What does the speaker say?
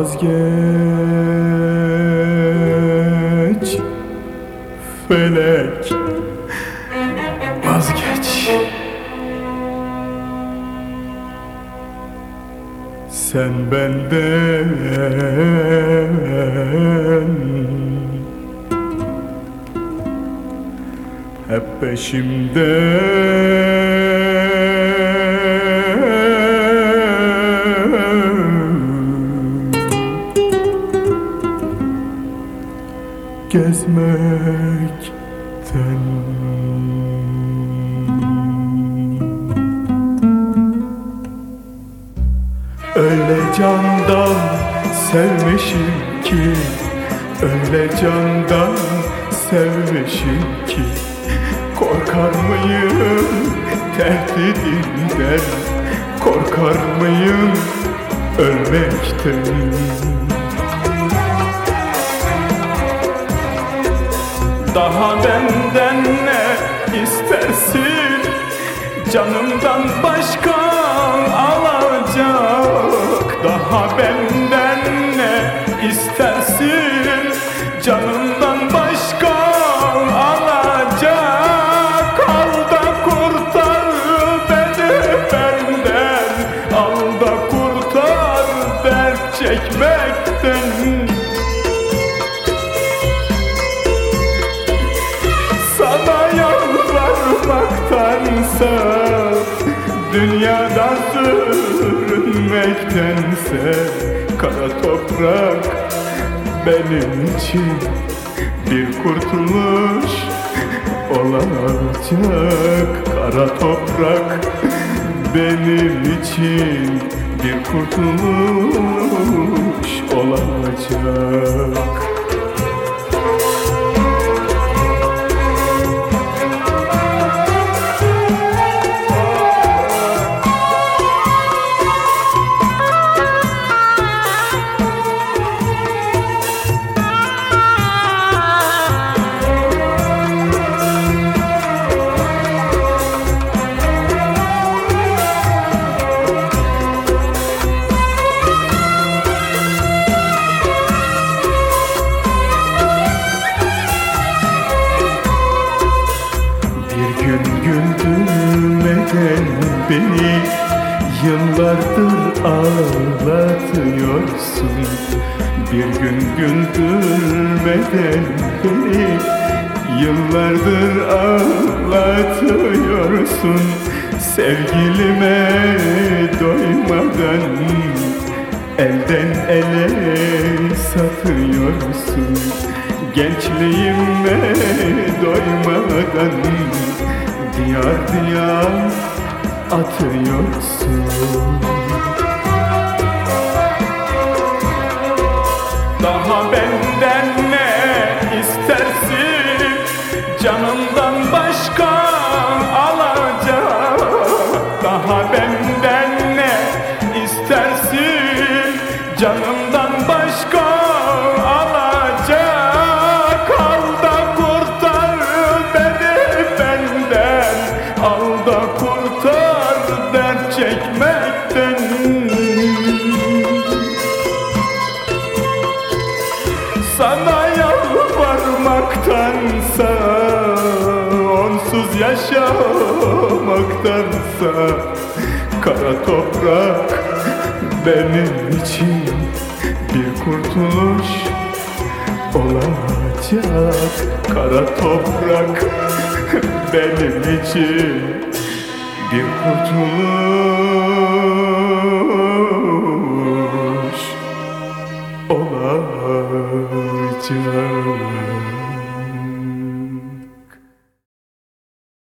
Vazgeç. Felek. Vazgeç. Sen benden Hep peşimde gezmekten. Öyle candan sevmişim ki Öyle candan sevmişim ki. Korkar mıyım tehdidinden Korkar mıyım ölmekten Daha benden ne istersin? Canımdan başka alacak. Daha benden ne istersin? Canımdan başka alacak. Al da kurtar beni benden. Al da kurtar dert çekmekten yalvarmaktansa Dünyada sürünmektense Kara toprak benim için Bir kurtuluş olacak Kara toprak benim için Bir kurtuluş olacak Yıllardır ağlatıyorsun. Bir gün güldürmeden beni Yıllardır ağlatıyorsun. Sevgilime doymadan Elden ele satıyorsun. Gençliğime doymadan Diyar diyar atıyorsun. Daha benden ne istersin? Canımdan başka alacak Daha benden ne istersin? Canımdan dert çekmekten Sana yalvarmaktansa Onsuz yaşamaktansa Kara toprak benim için Bir kurtuluş olacak. Kara toprak benim için Bir kurtuluş. Olacak